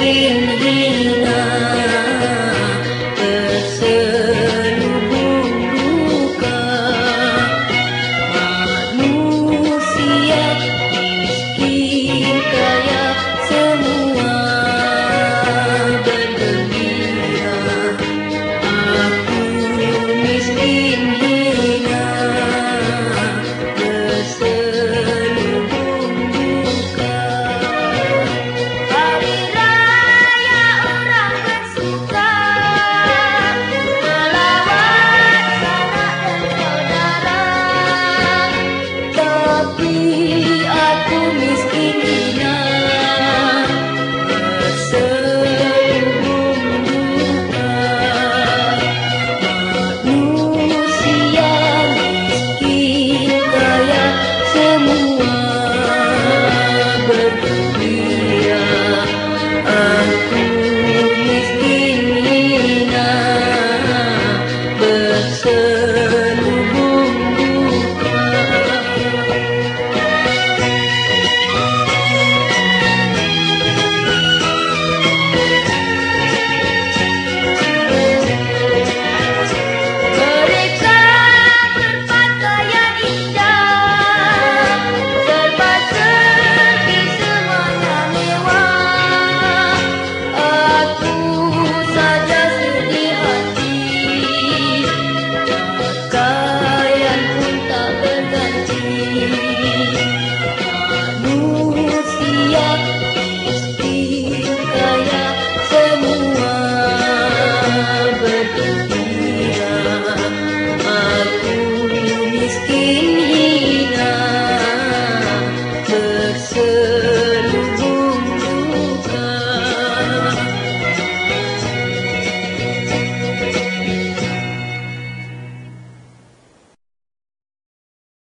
dream, dream.